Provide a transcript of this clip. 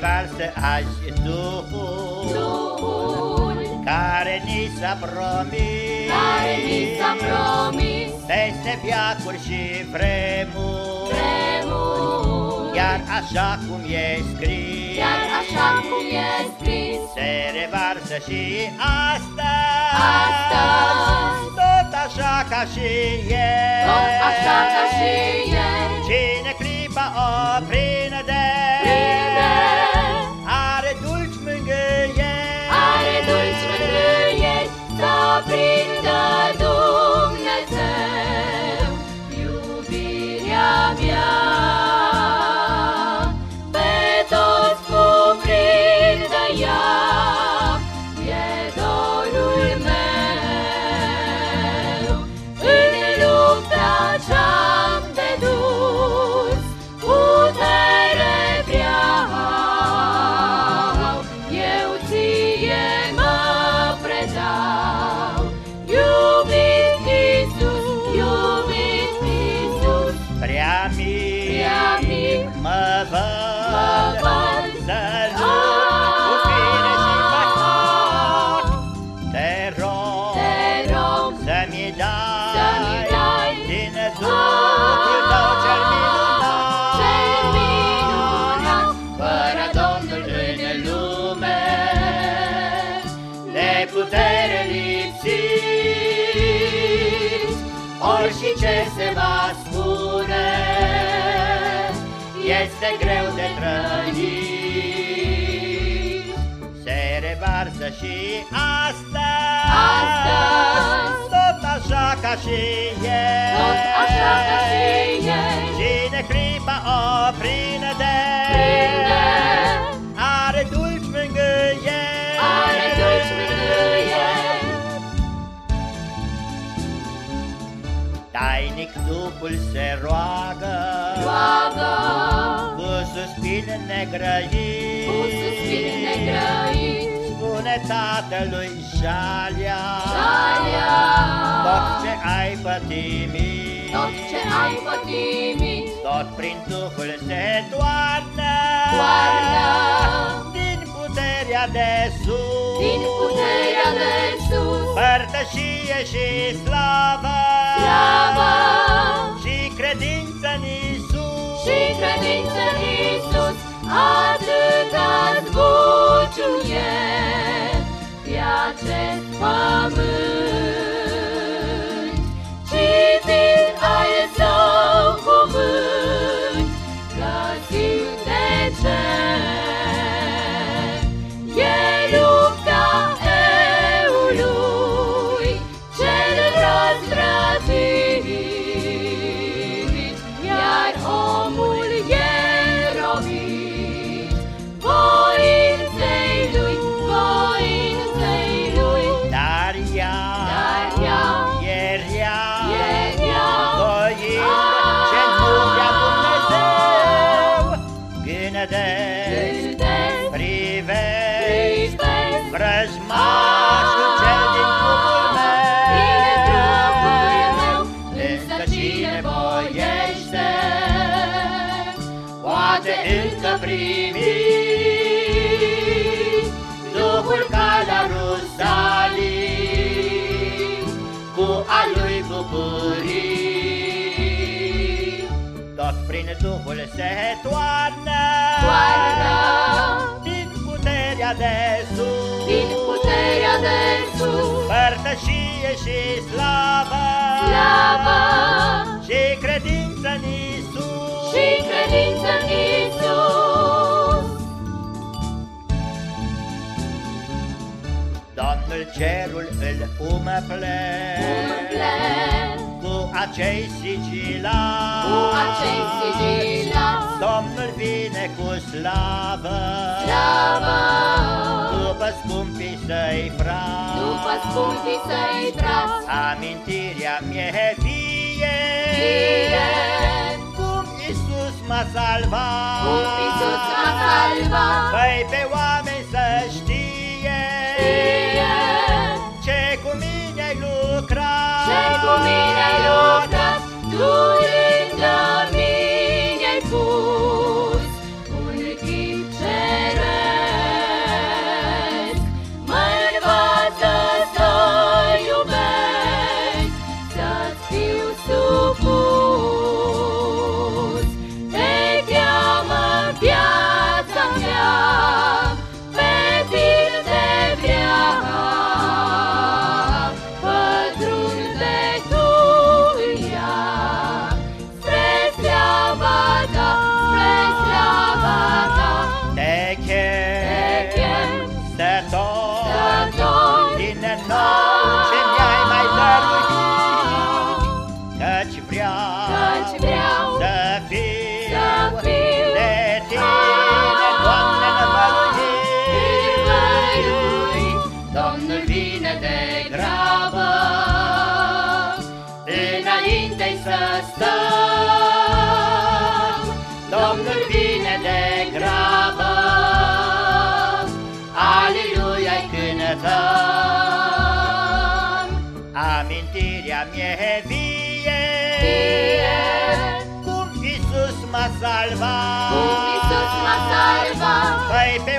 revarsă azi Duhul, Duhul care ni s-a promis, care ni s-a promis. Peste viacuri și vremuri, Vremuri. Iar așa cum e scris, Iar așa cum e scris. Se revarsă și astăzi, Astăzi. tot așa ca și ieri, Tot așa ca și ieri. Cine clipa o prinde, Prinde prea mic, Prea mic mă văd, mă văd. să lupt cu tine și păcat. Te rog, Te rog să-mi dai, să-mi dai din Duhul tău cel minunat, Cel minunat. Fără Domnul în lume, de putere lipsit, ori și ce se va este greu de trăit. Se revarsă și astăzi, Astăzi. tot așa ca și ieri, Tot așa ca și ieri. Cine clipa o prinde, Prinde. Are dulci mângâieri, Are dulci mângâieri. Tainic Duhul se roagă, negrăit, Cu suspin negrăit. Spune Tatălui Jalia, Jalia tot ce ai pătimit, Tot ce ai pătimit tot prin Duhul se toarnă, Toarnă. Din puterea de sus, Din puterea de sus. părtășie și slavă, Slavă for to yet. Primi Duhul ca la Rusalim, cu a lui bucurii. Tot prin Duhul se toarnă, Toarnă. din puterea de sus, Din puterea de sus. Părtășie și slavă, Slavă. Și credință în Isus. Și credință în Iisus. Domnul cerul îl umple, Umple. cu acei sigilați, cu acei sigilați. Domnul vine cu slavă, Slavă. După scumpii săi frați. După scumpii săi frați. Amintirea mie vie, m-a salvat, Cum Iisus m-a salvat Păi pe oameni să știe, Fie ce cu mine ai lucrat, Ce cu mine înainte să stăm. Domnul vine de grabă, aleluia-i cântăm. Amintirea mie vie, Fie, Cum Iisus m-a salvat, cum Iisus m-a salvat, Păi pe